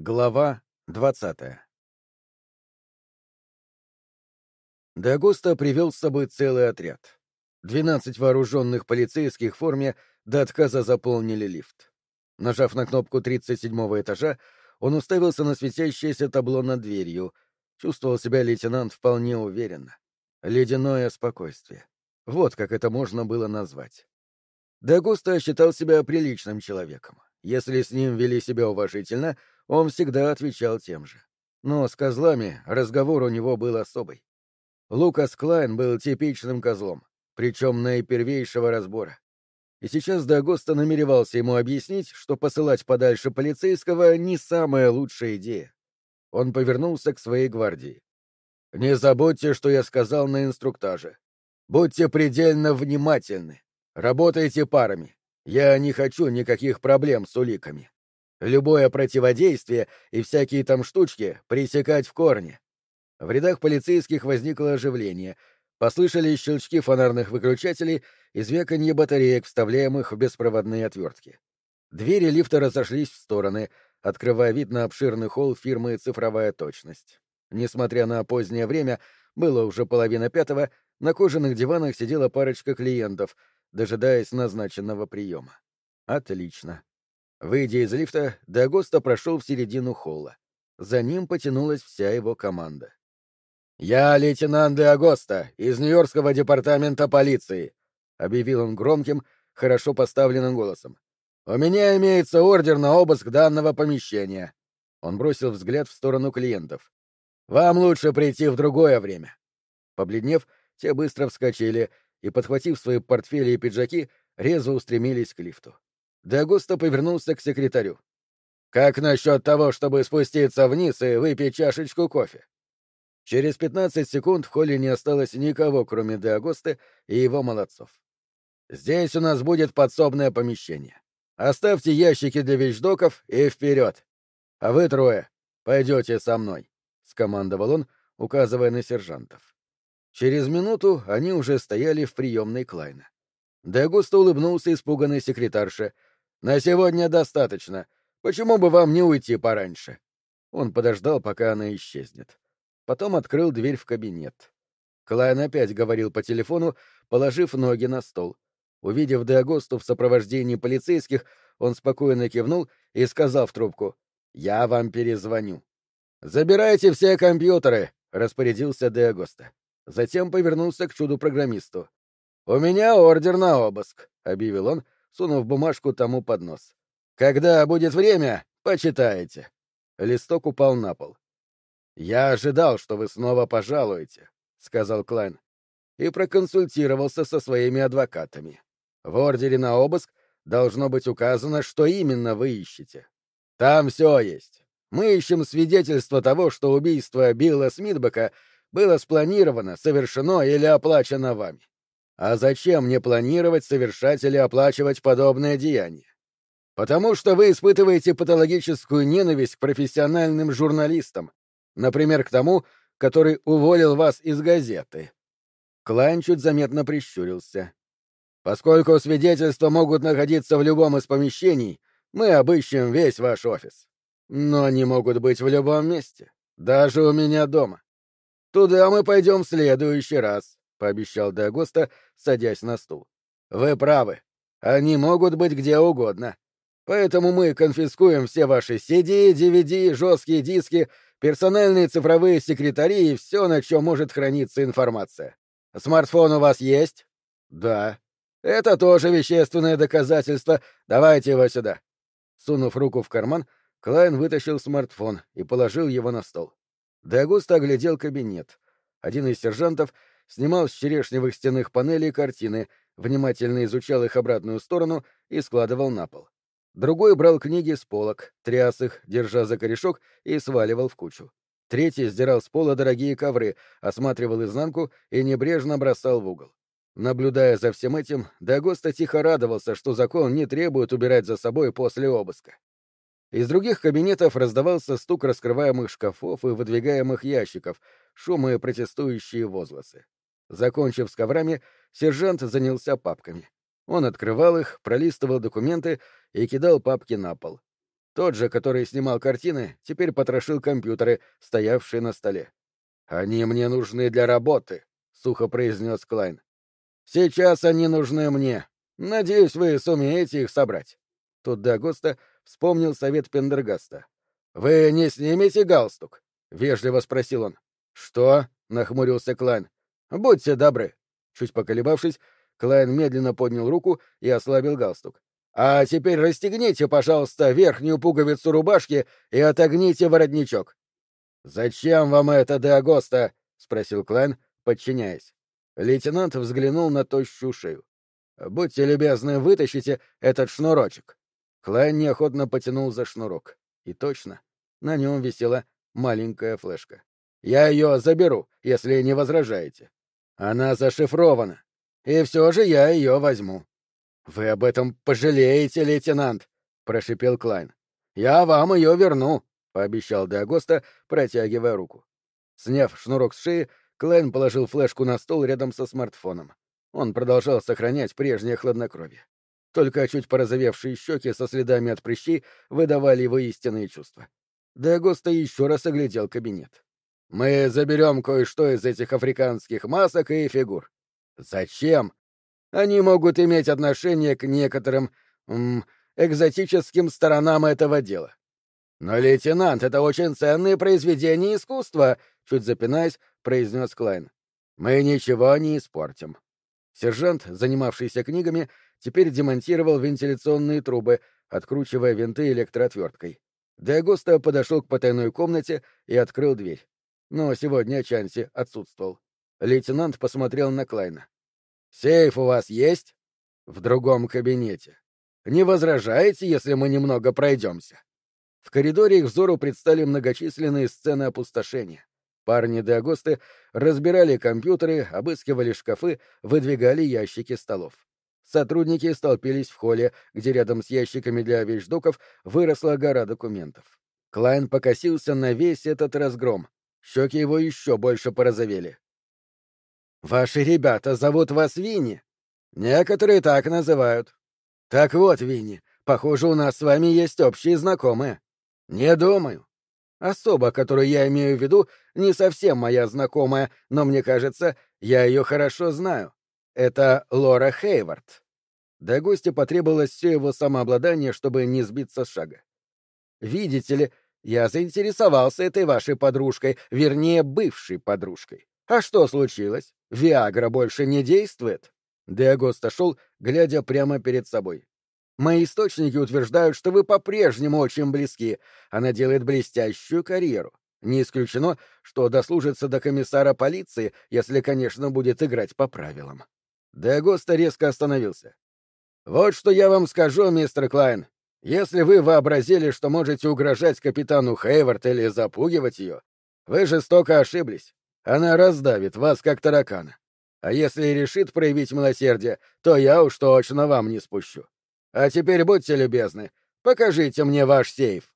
Глава двадцатая Дагуста привел с собой целый отряд. Двенадцать вооруженных полицейских в форме до отказа заполнили лифт. Нажав на кнопку 37-го этажа, он уставился на светящееся табло над дверью. Чувствовал себя лейтенант вполне уверенно. Ледяное спокойствие. Вот как это можно было назвать. Дагуста считал себя приличным человеком. Если с ним вели себя уважительно, он всегда отвечал тем же. Но с козлами разговор у него был особый. Лукас Клайн был типичным козлом, причем наипервейшего разбора. И сейчас Дагоста намеревался ему объяснить, что посылать подальше полицейского — не самая лучшая идея. Он повернулся к своей гвардии. «Не забудьте, что я сказал на инструктаже. Будьте предельно внимательны. Работайте парами. Я не хочу никаких проблем с уликами. Любое противодействие и всякие там штучки пресекать в корне. В рядах полицейских возникло оживление. Послышались щелчки фонарных выключателей и звяканье батареек, вставляемых в беспроводные отвертки. Двери лифта разошлись в стороны, открывая вид на обширный холл фирмы «Цифровая точность». Несмотря на позднее время, было уже половина пятого, на кожаных диванах сидела парочка клиентов, дожидаясь назначенного приема. Отлично. Выйдя из лифта, Дагоста прошел в середину холла. За ним потянулась вся его команда. «Я лейтенант Де из Нью-Йоркского департамента полиции», — объявил он громким, хорошо поставленным голосом. «У меня имеется ордер на обыск данного помещения». Он бросил взгляд в сторону клиентов. «Вам лучше прийти в другое время». Побледнев, те быстро вскочили и, подхватив свои портфели и пиджаки, резво устремились к лифту. Дагуста повернулся к секретарю. «Как насчет того, чтобы спуститься вниз и выпить чашечку кофе?» Через пятнадцать секунд в холле не осталось никого, кроме Деагосты и его молодцов. «Здесь у нас будет подсобное помещение. Оставьте ящики для вещдоков и вперед. А вы трое пойдете со мной», — скомандовал он, указывая на сержантов. Через минуту они уже стояли в приемной Клайна. Дегуста улыбнулся испуганной секретарше. «На сегодня достаточно. Почему бы вам не уйти пораньше?» Он подождал, пока она исчезнет. Потом открыл дверь в кабинет. Клайн опять говорил по телефону, положив ноги на стол. Увидев Деагосту в сопровождении полицейских, он спокойно кивнул и сказал в трубку «Я вам перезвоню». «Забирайте все компьютеры», — распорядился Деагоста. Затем повернулся к чуду-программисту. «У меня ордер на обыск», — объявил он, сунув бумажку тому под нос. «Когда будет время, почитаете». Листок упал на пол. «Я ожидал, что вы снова пожалуете», — сказал Клайн, и проконсультировался со своими адвокатами. В ордере на обыск должно быть указано, что именно вы ищете. Там все есть. Мы ищем свидетельство того, что убийство Билла Смитбека было спланировано, совершено или оплачено вами. А зачем мне планировать, совершать или оплачивать подобное деяние? Потому что вы испытываете патологическую ненависть к профессиональным журналистам, например, к тому, который уволил вас из газеты. Клайн чуть заметно прищурился. Поскольку свидетельства могут находиться в любом из помещений, мы обыщем весь ваш офис. Но они могут быть в любом месте, даже у меня дома. «Туда мы пойдем в следующий раз», — пообещал Дагоста, садясь на стул. «Вы правы. Они могут быть где угодно. Поэтому мы конфискуем все ваши CD, DVD, жесткие диски, персональные цифровые секретари и все, на чем может храниться информация. Смартфон у вас есть? Да. Это тоже вещественное доказательство. Давайте его сюда. Сунув руку в карман, Клайн вытащил смартфон и положил его на стол. Дагуста оглядел кабинет. Один из сержантов снимал с черешневых стенных панелей картины, внимательно изучал их обратную сторону и складывал на пол. Другой брал книги с полок, тряс их, держа за корешок, и сваливал в кучу. Третий сдирал с пола дорогие ковры, осматривал изнанку и небрежно бросал в угол. Наблюдая за всем этим, Дагоста тихо радовался, что закон не требует убирать за собой после обыска. Из других кабинетов раздавался стук раскрываемых шкафов и выдвигаемых ящиков, шумы и протестующие возгласы. Закончив с коврами, сержант занялся папками. Он открывал их, пролистывал документы и кидал папки на пол. Тот же, который снимал картины, теперь потрошил компьютеры, стоявшие на столе. «Они мне нужны для работы», — сухо произнес Клайн. «Сейчас они нужны мне. Надеюсь, вы сумеете их собрать». Тут Дагоста вспомнил совет Пендергаста. «Вы не снимете галстук?» — вежливо спросил он. «Что?» — нахмурился Клайн. «Будьте добры». Чуть поколебавшись, Клайн медленно поднял руку и ослабил галстук. «А теперь расстегните, пожалуйста, верхнюю пуговицу рубашки и отогните воротничок». «Зачем вам это, д'Агоста?» — спросил Клайн, подчиняясь. Лейтенант взглянул на тощую шею. «Будьте любезны, вытащите этот шнурочек». Клайн неохотно потянул за шнурок. И точно, на нем висела маленькая флешка. «Я ее заберу, если не возражаете. Она зашифрована. И все же я ее возьму». «Вы об этом пожалеете, лейтенант», — прошипел Клайн. «Я вам ее верну», — пообещал Деагоста, протягивая руку. Сняв шнурок с шеи, Клайн положил флешку на стол рядом со смартфоном. Он продолжал сохранять прежнее хладнокровие. Только чуть порозовевшие щеки со следами от прыщей выдавали его истинные чувства. Деагоста еще раз оглядел кабинет. «Мы заберем кое-что из этих африканских масок и фигур». «Зачем?» «Они могут иметь отношение к некоторым... М, экзотическим сторонам этого дела». «Но, лейтенант, это очень ценные произведения искусства», — чуть запинаясь, произнес Клайн. «Мы ничего не испортим». Сержант, занимавшийся книгами, теперь демонтировал вентиляционные трубы, откручивая винты электроотверткой. Деагоста подошел к потайной комнате и открыл дверь. Но сегодня Чанси отсутствовал. Лейтенант посмотрел на Клайна. «Сейф у вас есть?» «В другом кабинете. Не возражаете, если мы немного пройдемся?» В коридоре их взору предстали многочисленные сцены опустошения. Парни Деагосты разбирали компьютеры, обыскивали шкафы, выдвигали ящики столов. Сотрудники столпились в холле, где рядом с ящиками для вещдоков выросла гора документов. Клайн покосился на весь этот разгром. Щеки его еще больше порозовели. «Ваши ребята зовут вас Винни?» «Некоторые так называют». «Так вот, Винни, похоже, у нас с вами есть общие знакомые». «Не думаю. Особа, которую я имею в виду, не совсем моя знакомая, но мне кажется, я ее хорошо знаю. Это Лора Хейвард. До гостя потребовалось все его самообладание, чтобы не сбиться с шага. Видите ли, я заинтересовался этой вашей подружкой, вернее, бывшей подружкой. А что случилось? Виагра больше не действует? Деагоста шел, глядя прямо перед собой. Мои источники утверждают, что вы по-прежнему очень близки. Она делает блестящую карьеру. Не исключено, что дослужится до комиссара полиции, если, конечно, будет играть по правилам. Деагоста резко остановился. «Вот что я вам скажу, мистер Клайн. Если вы вообразили, что можете угрожать капитану Хейвард или запугивать ее, вы жестоко ошиблись. Она раздавит вас, как таракана. А если решит проявить милосердие, то я уж точно вам не спущу. А теперь будьте любезны, покажите мне ваш сейф.